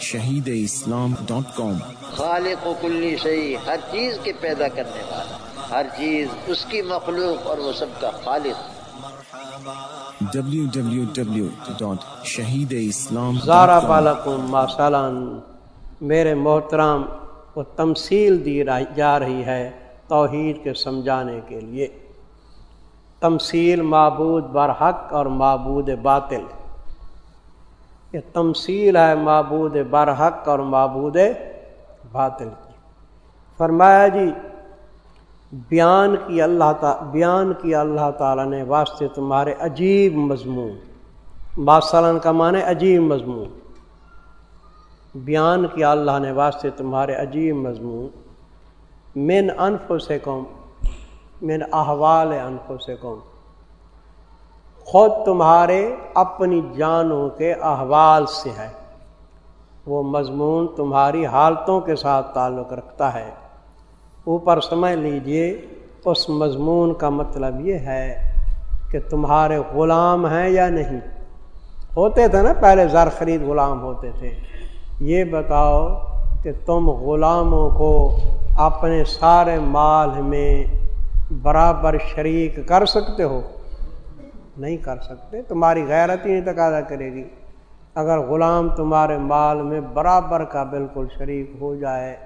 Shaheed Islam dot کام۔ خالق و کلی شہی ہر چیز کے پیدا کرنے والا ہر چیز اس کی مخلوق اور وہ سب کا خالق۔ www.shahideislam.com زارا بالکم ماسالان میرے محترام کو تمثیل دی جا رہی ہے توحید کے سمجھانے کے لیے۔ تمثیل معبود برحق اور معبود باطل۔ یہ تمثیل ہے معبود برحق اور معبود باطل کی۔ فرمایا جی بیان کی اللہ تعالی بیان کی اللہ تعالیٰ نے واسطے تمہارے عجیب مضمون۔ باسلن کا معنی عجیب مضمون۔ بیان کیا اللہ نے واسطے تمہارے عجیب مضمون۔ من انف سے قوم من احوال انف سے قوم خود تمہارے اپنی جانوں کے احوال سے ہے۔ وہ مضمون تمہاری حالتوں کے ساتھ تعلق رکھتا ہے۔ اوپر سمجھ لیجیے، اس مضمون کا مطلب یہ ہے کہ تمہارے غلام ہیں یا نہیں۔ ہوتے تھے نا، پہلے زر خرید غلام ہوتے تھے۔ یہ بتاؤ کہ تم غلاموں کو اپنے سارے مال میں برابر شریک کر سکتے ہو۔ نہیں کر سکتے، تمہاری غیرت ہی نہیں تقاضا کرے گی۔ اگر غلام تمہارے مال میں برابر کا بالکل شریک ہو جائے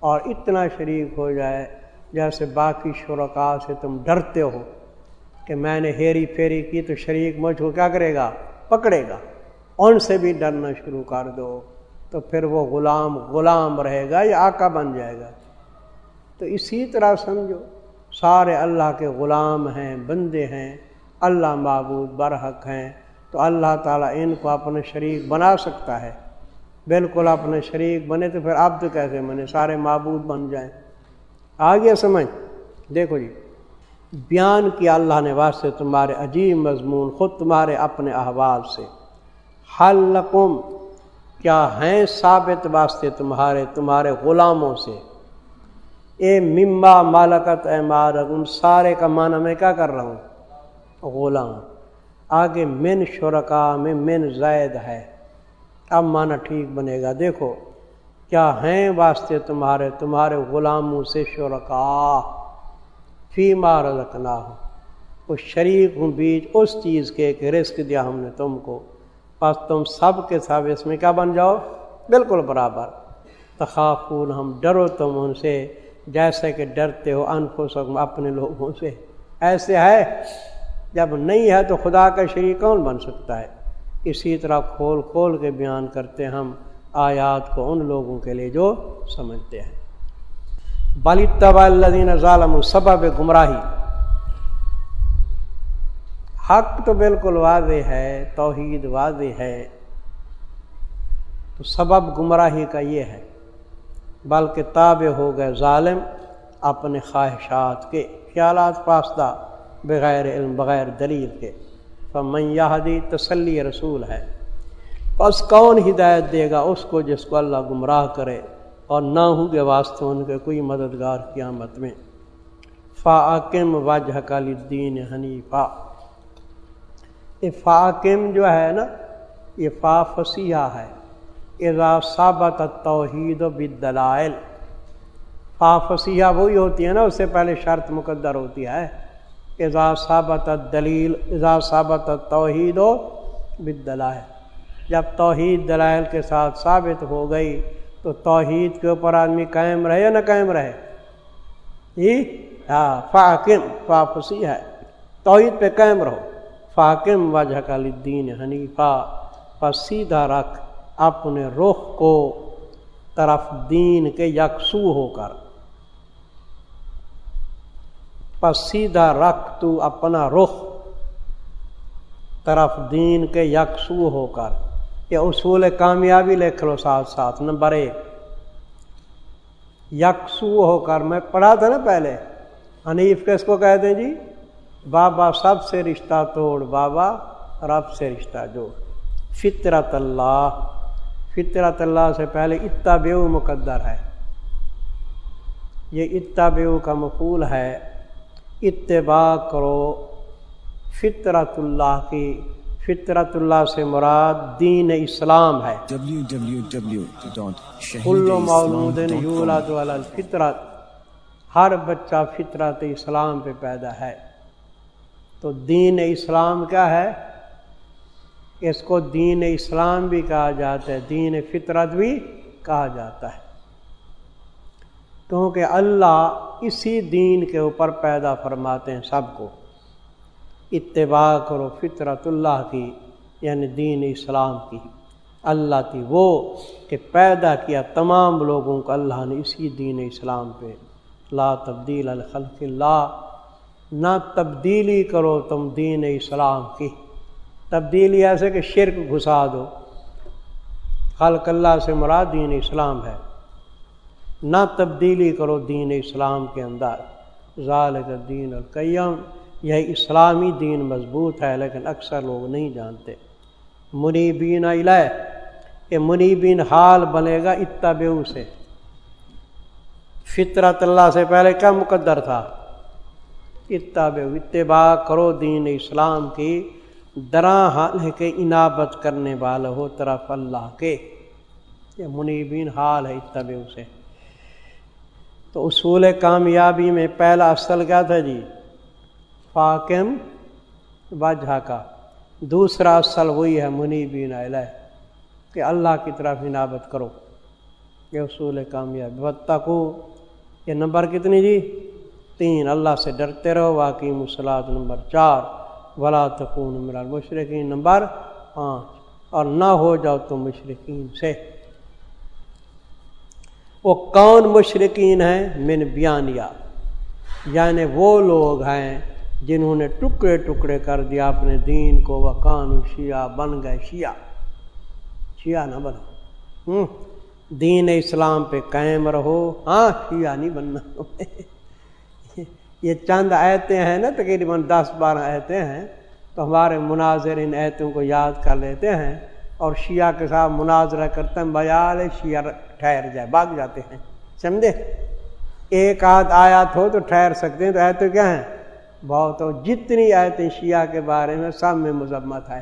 اور اتنا شریک ہو جائے جیسے باقی شرکا سے تم ڈرتے ہو کہ میں نے ہیری پھیری کی تو شریک مجھ کو کیا کرے گا؟ پکڑے گا۔ ان سے بھی ڈرنا شروع کر دو تو پھر وہ غلام غلام رہے گا یا آقا بن جائے گا۔ تو اسی طرح سمجھو، سارے اللہ کے غلام ہیں، بندے ہیں۔ اللہ معبود برحق ہیں، تو اللہ تعالیٰ ان کو اپنے شریک بنا سکتا ہے۔ بالکل اپنے شریک بنے تو پھر اب تو کیسے بنے؟ سارے معبود بن جائیں۔ آگے سمجھ۔ دیکھو جی بیان کیا اللہ نے واسطے تمہارے عجیب مضمون، خود تمہارے اپنے احوال سے۔ حل کیا ہیں ثابت واسطے تمہارے تمہارے غلاموں سے؟ اے ممبا مالکت اے مارک سارے کا معنی میں کیا کر رہا ہوں؟ غلام۔ آگے من شرکا میں من زید ہے۔ اب معنی ٹھیک بنے گا۔ دیکھو، کیا ہیں واسطے تمہارے؟ تمہارے غلاموں سے شرکا۔ فی مار رکھنا ہو اس شریک ہوں بیچ اس چیز کے کہ رزق دیا ہم نے تم کو۔ بس تم سب کے سب اس میں کیا بن جاؤ؟ بالکل برابر۔ تخافون، ہم ڈرو تم ان سے۔ جیسے کہ ڈرتے ہو انفسکم، اپنے لوگوں سے۔ ایسے ہے؟ جب نہیں ہے تو خدا کا شریک کون بن سکتا ہے؟ اسی طرح کھول کھول کے بیان کرتے ہم آیات کو ان لوگوں کے لیے جو سمجھتے ہیں۔ بلی طبع الدین ظالم سبب گمراہی حق تو بالکل واضح ہے، توحید واضح ہے۔ تو سبب گمراہی کا یہ ہے، بلکہ تابع ہو گئے ظالم اپنے خواہشات کے خیالات پاسدہ بغیر علم، بغیر دلیل کے۔ فمن یہدی تسلی رسول ہے بس کون ہدایت دے گا اس کو جس کو اللہ گمراہ کرے اور نہ ہوں گے واسطے ان کے کوئی مددگار قیامت میں۔ فاقم واجہ کالدین حنیفہ یہ فاقم جو ہے نا، یہ فا فسیحہ ہے۔ اذا ثابت توحید و بدلائل فا فسیحہ وہی ہوتی ہے نا، اس سے پہلے شرط مقدر ہوتی ہے۔ اذا ثابت دلیل اذا ثابت توحید و بدلائل جب توحید دلائل کے ساتھ ثابت ہو گئی، تو توحید کے اوپر آدمی قائم رہے یا نہ قائم رہے؟ جی؟ ہاں فاقم فافسی ہے۔ توحید پہ قائم رہو۔ فاقم وجہ کا لدین حنیفہ پر سیدھا رکھ اپنے رخ کو طرف دین کے یکسو ہو کر۔ پس سیدھا رکھ تو اپنا رخ طرف دین کے یکسو ہو کر۔ یہ اصول کامیابی لکھ لو ساتھ ساتھ۔ نمبر ایک۔ یکسو ہو کر۔ میں پڑھا تھا نا پہلے۔ حنیف کس کو کہتے ہیں جی؟ بابا سب سے رشتہ توڑ۔ بابا رب سے رشتہ جوڑ۔ فطرت اللہ۔ فطرت اللہ سے پہلے اتبیو مقدر ہے۔ یہ اتبیو کا مقول ہے۔ اتباع کرو۔ فطرت اللہ کی، فطرت اللہ سے مراد دین اسلام ہے۔ مولود فطرت ہر بچہ فطرت اسلام پہ پیدا ہے۔ تو دین اسلام کیا ہے؟ اس کو دین اسلام بھی کہا جاتا ہے، دین فطرت بھی کہا جاتا ہے۔ کیونکہ اللہ اسی دین کے اوپر پیدا فرماتے ہیں سب کو۔ اتباع کرو فطرت اللہ کی یعنی دین اسلام کی۔ اللہ کی وہ کہ پیدا کیا تمام لوگوں کو اللہ نے اسی دین اسلام پہ۔ لا تبدیل الخلق اللہ، نہ تبدیلی کرو تم دین اسلام کی۔ تبدیلی ایسے کہ شرک گھسا دو۔ خلق اللہ سے مراد دین اسلام ہے۔ نہ تبدیلی کرو دین اسلام کے اندر۔ ظالق دین القیم، یہ اسلامی دین مضبوط ہے، لیکن اکثر لوگ نہیں جانتے۔ منیبین علیہ یہ منیبین حال بنے گا اتبیو سے۔ فطرت اللہ سے پہلے کیا مقدر تھا؟ اتباع اتباع کرو دین اسلام کی۔ درا حال ہے کہ انابت کرنے والا ہو طرف اللہ کے۔ یہ منیبین حال ہے اتبع سے۔ تو اصول کامیابی میں پہلا اصل کیا تھا جی؟ فاکم وجہ کا۔ دوسرا اصل وہی ہے منیبین علیہ، کہ اللہ کی طرف انابت کرو۔ یہ اصول کامیابی۔ بتکو یہ نمبر کتنی جی؟ تین۔ اللہ سے ڈرتے رہو۔ واقعی مسلات نمبر چار۔ ولا تکون میرا مشرقین نمبر پانچ۔ اور نہ ہو جاؤ تو مشرقین سے۔ وہ کون مشرقین ہیں من بیانیا یعنی وہ لوگ ہیں جنہوں نے ٹکڑے ٹکڑے کر دیا اپنے دین کو، وہ کان شیعہ بن گئے۔ شیعہ شیعہ نہ بنو۔ دین اسلام پہ قائم رہو۔ ہاں شیعہ نہیں بننا۔ یہ چند آیتیں ہیں نا، تقریباً دس بارہ آیتیں ہیں۔ تو ہمارے مناظر ان ایتوں کو یاد کر لیتے ہیں۔ اور شیعہ کے ساتھ مناظرہ کرتے ہیں بیال شیعہ ٹھہر جائے، بھاگ جاتے ہیں۔ سمجھے؟ ایک آدھ آیات ہو تو ٹھہر سکتے ہیں، تو ایتیں کیا ہیں؟ بہت ہو۔ جتنی آیتیں شیعہ کے بارے میں سب میں مذمت ہے۔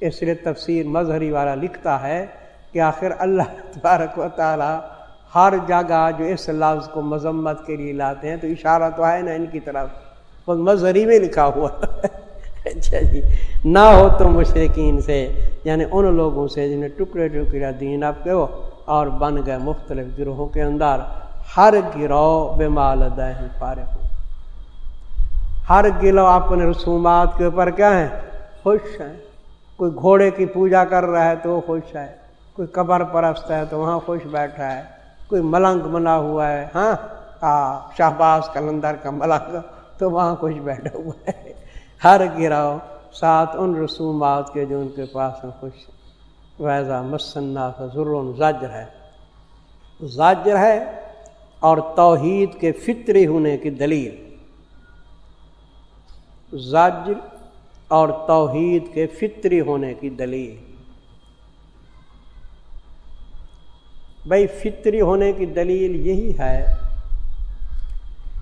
اس لیے تفسیر مظہری والا لکھتا ہے کہ آخر اللہ تبارک و تعالیٰ ہر جگہ جو اس لفظ کو مذمت کے لیے لاتے ہیں، تو اشارہ تو ہے نا ان کی طرف۔ وہ مظہری میں لکھا ہوا۔ اچھا جی نہ ہو تو مشرقین سے یعنی ان لوگوں سے جنہیں ٹکڑے ٹکڑے دین آپ کے ہو اور بن گئے مختلف گروہوں کے اندر۔ ہر گروہ بے مال پارے ہو۔ ہر گروہ اپنے رسومات کے اوپر کیا ہیں خوش ہیں کوئی گھوڑے کی پوجا کر رہا ہے تو وہ خوش ہے۔ کوئی قبر پرست ہے تو وہاں خوش بیٹھا ہے۔ کوئی ملنگ بنا ہوا ہے ہاں شہباز کلندر کا ملنگ تو وہاں کچھ بیٹھا ہوا ہے۔ ہر گراؤ، ساتھ ان رسومات کے جو ان کے پاس ہیں، خوش ویزا مسنا ضرور زجر ہے۔ زاجر ہے اور توحید کے فطری ہونے کی دلیل۔ زاجر اور توحید کے فطری ہونے کی دلیل۔ بھائی فطری ہونے کی دلیل یہی ہے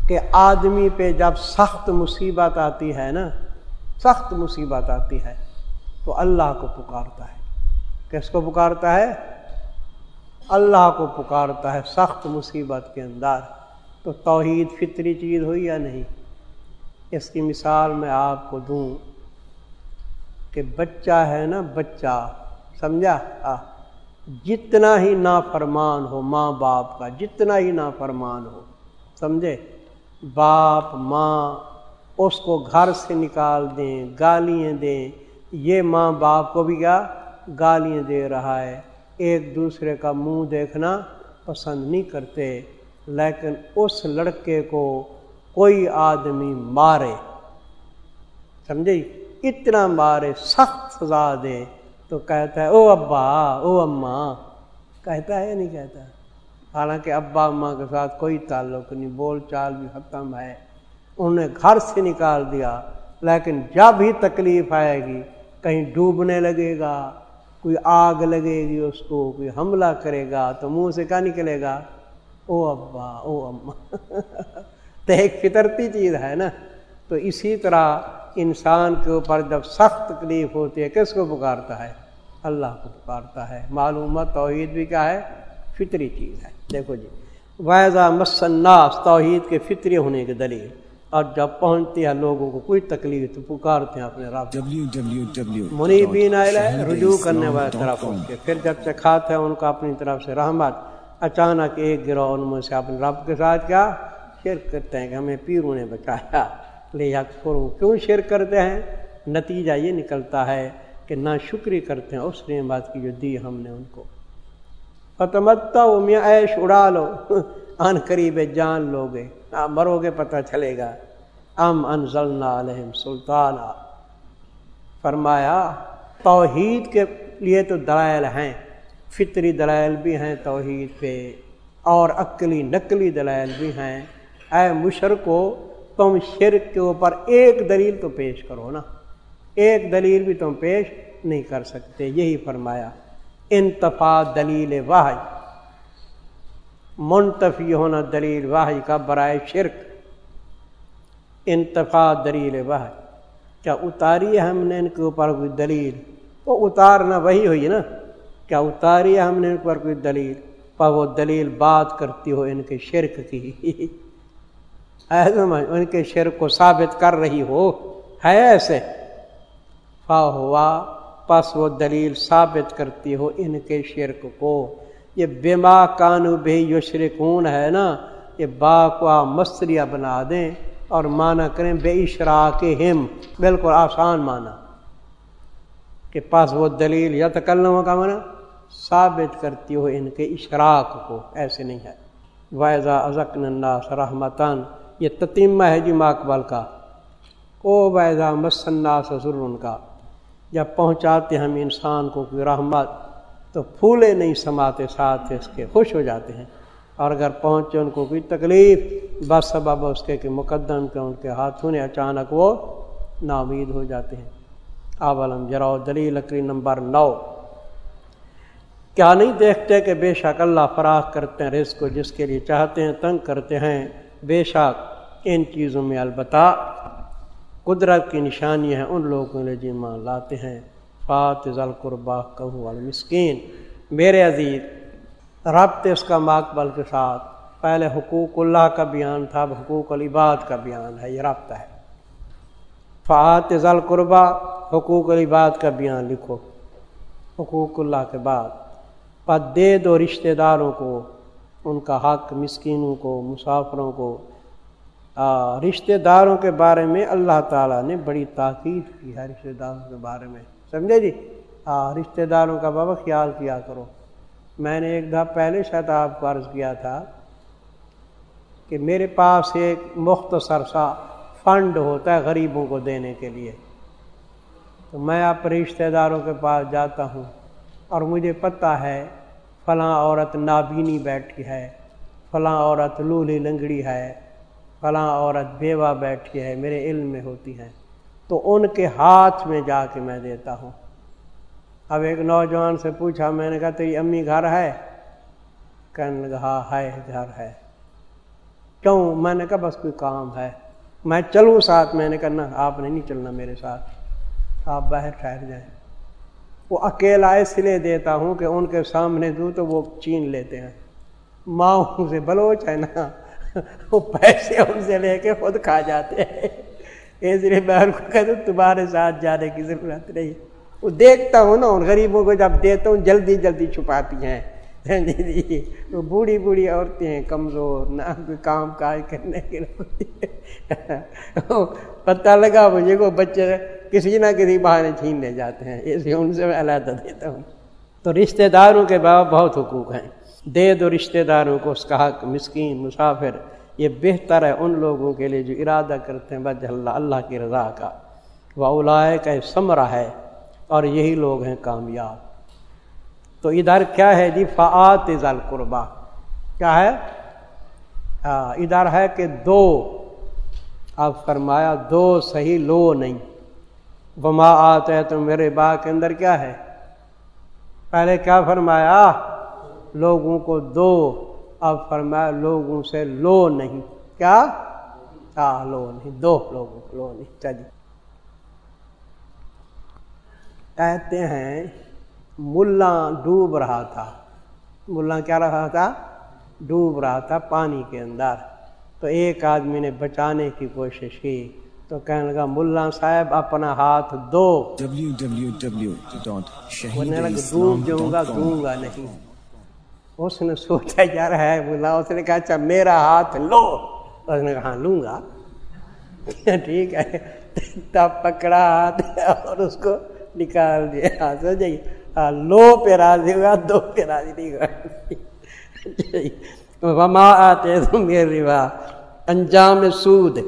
کہ آدمی پہ جب سخت مصیبت آتی ہے نا سخت مصیبت آتی ہے تو اللہ کو پکارتا ہے۔ کس کو پکارتا ہے؟ اللہ کو پکارتا ہے سخت مصیبت کے اندر۔ تو توحید فطری چیز ہوئی یا نہیں؟ اس کی مثال میں آپ کو دوں کہ بچہ ہے نا، بچہ، سمجھا؟ جتنا ہی نافرمان ہو ماں باپ کا، جتنا ہی نافرمان ہو، سمجھے؟ باپ، ماں اس کو گھر سے نکال دیں، گالیاں دیں۔ یہ ماں باپ کو بھی کیا؟ گالیاں دے رہا ہے۔ ایک دوسرے کا منہ دیکھنا پسند نہیں کرتے۔ لیکن اس لڑکے کو کوئی آدمی مارے۔ سمجھے؟ اتنا مارے، سخت سزا دے۔ تو کہتا ہے، او ابا، او اماں۔ کہتا ہے یا نہیں کہتا؟ حالانکہ ابا اماں کے ساتھ کوئی تعلق نہیں، بول چال بھی ختم ہے۔ انہوں نے گھر سے نکال دیا، لیکن جب ہی تکلیف آئے گی، کہیں ڈوبنے لگے گا، کوئی آگ لگے گی اس کو، کوئی حملہ کرے گا تو منہ سے کیا نکلے گا؟ او ابا، او اماں تو ایک فطرتی چیز ہے نا۔ تو اسی طرح انسان کے اوپر جب سخت تکلیف ہوتی ہے، کس کو پکارتا ہے؟ اللہ کو پکارتا ہے۔ معلومات توحید بھی کیا ہے؟ فطری چیز ہے۔ دیکھو جی۔ ویزا مسناس توحید کے فطری ہونے کے دلیل۔ اور جب پہنچتی ہے لوگوں کو کوئی تکلیف تو پکارتے ہیں اپنے رب منیبین رجوع کرنے والے طرف کے پھر جب چکھاتے ہیں ان کو اپنی طرف سے رحمت۔ اچانک ایک گروہ ان میں سے اپنے رب کے ساتھ کیا؟ شرک کرتے ہیں کہ ہمیں پیروں نے بچایا۔ لے کیوں شرک کرتے ہیں؟ نتیجہ یہ نکلتا ہے کہ نہ شکری کرتے ہیں اس نعمت کی جو دی ہم نے ان کو۔ فتمتا میاں عیش اڑا لو ان قریب جان لو گے۔ مرو گے پتہ چلے گا۔ ام انزلنا علیہم سلطان فرمایا، توحید کے لیے تو دلائل ہیں، فطری دلائل بھی ہیں توحید پہ، اور عقلی نقلی دلائل بھی ہیں۔ اے مشرقو تم شرک کے اوپر ایک دلیل تو پیش کرو نا۔ ایک دلیل بھی تم پیش نہیں کر سکتے، یہی فرمایا۔ انتفا دلیل واحد منتفی ہونا دلیل واحد کا برائے شرک۔ انتفا دلیل واحد کیا اتاری ہے ہم نے ان کے اوپر کوئی دلیل؟ وہ اتارنا وہی ہوئی نا۔ کیا اتاری ہے ہم نے ان پر کوئی دلیل؟ پر وہ دلیل بات کرتی ہو ان کے شرک کی۔ ان کے شرک کو ثابت کر رہی ہو۔ ہے ایسے۔ فا ہوا، پس وہ دلیل ثابت کرتی ہو ان کے شرک کو۔ یہ بیما کانو بے یشرکون ہے نا، یہ با کو مستریہ بنا دیں اور مانا کریں بے اشراک ہم بالکل آسان مانا کہ پاس وہ دلیل یا تکلموں کا مانا ثابت کرتی ہو ان کے اشراق کو، ایسے نہیں ہے۔ وائزہ ازک الناس رحمتان، یہ تتیمہ ہے جی ماکبل کا۔ او وائزہ مسنا سسر ان کا۔ جب پہنچاتے ہم انسان کو کوئی رحمت تو پھولے نہیں سماتے، ساتھ اس کے خوش ہو جاتے ہیں۔ اور اگر پہنچے ان کو کوئی تکلیف، بس سبب اس کے کہ مقدم کے ان کے ہاتھوں نے اچانک وہ نامید ہو جاتے ہیں۔ آبلم جراؤ دلی لکڑی نمبر نو۔ کیا نہیں دیکھتے کہ بے شک اللہ فراخ کرتے ہیں رزق کو، جس کے لیے چاہتے ہیں، تنگ کرتے ہیں۔ بے شک ان چیزوں میں البتہ قدرت کی نشانی ہے ان لوگوں نے جیمان لاتے ہیں۔ فات ذل قربا کہ میرے عزیز ربط اس کا ماقبل کے ساتھ پہلے حقوق اللہ کا بیان تھا، اب حقوق العباد کا بیان ہے، یہ رابطہ ہے۔ فات ذل قربا حقوق العباد کا بیان لکھو۔ حقوق اللہ کے بعد پر دے دو رشتہ داروں کو، ان کا حق مسکینوں کو، مسافروں کو رشتہ داروں کے بارے میں اللہ تعالیٰ نے بڑی تاکید کی ہے، رشتہ داروں کے بارے میں۔ سمجھے جی؟ ہاں رشتہ داروں کا بابا خیال کیا کرو۔ میں نے ایک دفعہ پہلے شاید آپ کو عرض کیا تھا کہ میرے پاس ایک مختصر سا فنڈ ہوتا ہے غریبوں کو دینے کے لیے۔ تو میں آپ رشتہ داروں کے پاس جاتا ہوں اور مجھے پتہ ہے فلاں عورت نابینی بیٹھی ہے، فلاں عورت لولی لنگڑی ہے، فلاں عورت بیوہ بیٹھی ہے، میرے علم میں ہوتی ہے تو ان کے ہاتھ میں جا کے میں دیتا ہوں۔ اب ایک نوجوان سے پوچھا، میں نے کہا، تیری امی گھر ہے؟ کہنے لگا ہاں، ہے، گھر ہے۔ کیوں؟ میں نے کہا، بس کوئی کام ہے۔ میں چلوں ساتھ میں نے کہا، نہ، آپ نے نہیں چلنا میرے ساتھ۔ آپ باہر ٹھہر جائیں۔ وہ اکیلا اس لیے دیتا ہوں کہ ان کے سامنے دوں تو وہ چین لیتے ہیں۔ ماؤں سے بلوچ ہے نا۔ وہ پیسے ان سے لے کے خود کھا جاتے ہیں۔ اس لیے کو کہتا تمہارے ساتھ جانے کی ضرورت نہیں وہ دیکھتا ہوں نا ان غریبوں کو، جب دیتا ہوں جلدی جلدی چھپاتی ہیں۔ جی،, جی،, جی وہ بوڑھی بوڑھی عورتیں ہیں، کمزور، نہ کوئی کام کاج کرنے کے پتہ لگا مجھے کو بچے کسی نہ کسی بہانے چھین لے جاتے ہیں۔ اس لیے ان سے میں علیحدہ دیتا ہوں۔ تو رشتہ داروں کے بابا بہت حقوق ہیں۔ دے دو رشتہ داروں کو اس کا حق، مسکین، مسافر۔ یہ بہتر ہے ان لوگوں کے لیے جو ارادہ کرتے ہیں بج اللہ اللہ کی رضا کا۔ وہ اولائے کا ثمرہ ہے اور یہی لوگ ہیں کامیاب۔ تو ادھر کیا ہے جی؟ فعت ذال قربا کیا ہے؟ ہاں ادھر ہے کہ دو اب فرمایا دو صحیح لو نہیں۔ وما آتے ہے تو میرے باغ کے اندر کیا ہے؟ پہلے کیا فرمایا؟ لوگوں کو دو۔ اب فرمایا لوگوں سے لو نہیں۔ کیا؟ ہاں لو نہیں۔ دو لوگوں کو لو نہیں۔ چلیے۔ کہتے ہیں ملا ڈوب رہا تھا۔ ملا کیا رہا تھا؟ ڈوب رہا تھا پانی کے اندر۔ تو ایک آدمی نے بچانے کی کوشش کی۔ تو کہنے لگا ملا صاحب اپنا ہاتھ دو۔ ڈوب جاؤں گا دوں گا نہیں۔ اس نے سوچا جا رہا ہے بولا اس نے کہا اچھا میرا ہاتھ لو. اس نے کہا ہاں لوں گا. ٹھیک ہے تب پکڑا ہاتھ اور اس کو نکال دیا ہاں, سو جائیے ہاں لو پہ راضی ہوا دو پہ راضی نہیں ہوا جی, وما آتے تم یہ روا۔ انجام سود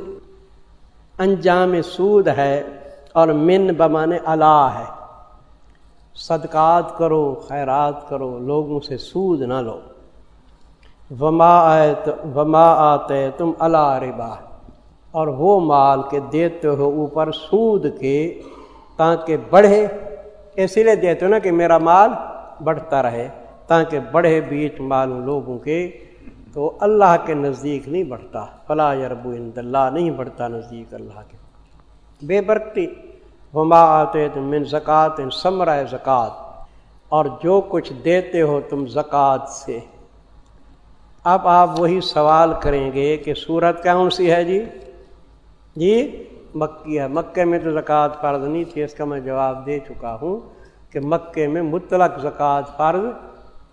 انجام سود ہے اور من بمانے اللہ ہے۔ صدقات کرو، خیرات کرو، لوگوں سے سود نہ لو۔ وما آئے وما آتے تم اللہ ربا۔ اور وہ مال کے دیتے ہو اوپر سود کے تاکہ بڑھے، اسی لیے دیتے ہو نا کہ میرا مال بڑھتا رہے، تاکہ بڑھے بیچ مال لوگوں کے۔ تو اللہ کے نزدیک نہیں بڑھتا۔ فلاں یرب اللہ، نہیں بڑھتا نزدیک اللہ کے۔ بے برکتی۔ وما آتے تم من زکوٰۃ ثمرہ زکوٰۃ اور جو کچھ دیتے ہو تم زکوٰۃ سے۔ اب آپ وہی سوال کریں گے کہ صورت کون سی ہے جی؟ جی مکی ہے۔ مکے میں تو زکوٰۃ فرض نہیں تھی، اس کا میں جواب دے چکا ہوں کہ مکے میں مطلق زکوٰۃ فرض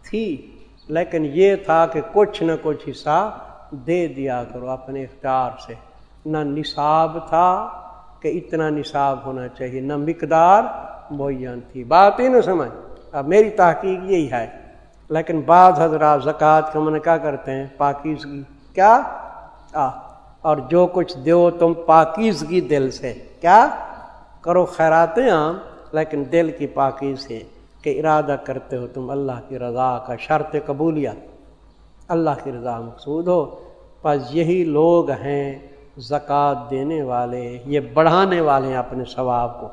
تھی۔ لیکن یہ تھا کہ کچھ نہ کچھ حصہ دے دیا کرو اپنے اختیار سے۔ نہ نصاب تھا کہ اتنا نصاب ہونا چاہیے، نہ مقدار معین تھی۔ بات ہی نہ سمجھ۔ اب میری تحقیق یہی ہے۔ لیکن بعض حضرات زکوٰۃ کا من کیا کرتے ہیں؟ پاکیزگی۔ کیا؟ آ اور جو کچھ دو تم پاکیزگی دل سے۔ کیا؟ کرو خیراتیں عام، لیکن دل کی پاکیز سے کہ ارادہ کرتے ہو تم اللہ کی رضا کا شرط قبولیت۔ اللہ کی رضا مقصود ہو۔ بس یہی لوگ ہیں زکوٰۃ دینے والے، یہ بڑھانے والے ہیں اپنے ثواب کو۔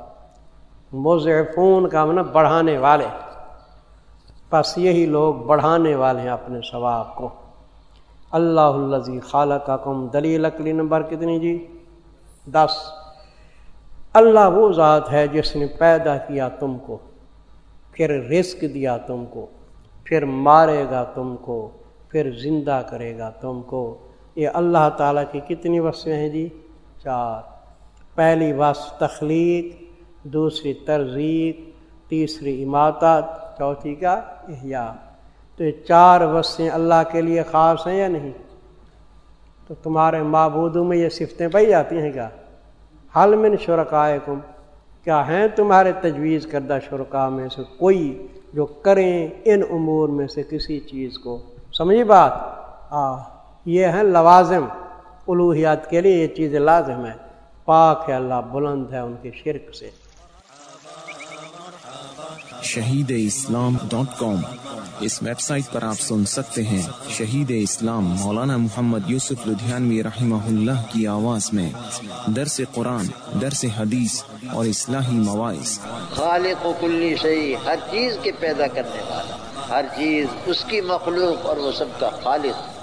مضعفون کا من بڑھانے والے۔ بس یہی لوگ بڑھانے والے ہیں اپنے ثواب کو۔ اللہ الزی خالہ کا کم دلیل اکلی نمبر کتنی جی؟ دس۔ اللہ وہ ذات ہے جس نے پیدا کیا تم کو، پھر رزق دیا تم کو، پھر مارے گا تم کو، پھر زندہ کرے گا تم کو۔ یہ اللہ تعالیٰ کی کتنی وصفیں ہیں جی؟ چار۔ پہلی وصف تخلیق، دوسری ترزیق، تیسری عمارت چوتھی کا احیاء۔ تو یہ چار وصفیں اللہ کے لیے خاص ہیں یا نہیں؟ تو تمہارے معبودوں میں یہ صفتیں پائی جاتی ہیں کیا؟ حل من شرکائے کم کیا ہیں تمہارے تجویز کردہ شرکا میں سے کوئی جو کریں ان امور میں سے کسی چیز کو؟ سمجھی بات؟ آ یہ ہیں لوازم الوحیات کے لیے یہ چیز لازم ہے پاک ہے اللہ بلند ہے ان کے شرک سے۔ Shaheed Islam dot com. اس ویب سائٹ پر آپ سن سکتے ہیں شہید اسلام مولانا محمد یوسف لدھیانوی رحمہ اللہ کی آواز میں۔ درس قرآن درس حدیث اور اصلاحی مواعث۔ خالق و کلی شہی ہر چیز کے پیدا کرنے والا۔ ہر چیز اس کی مخلوق اور وہ سب کا خالق۔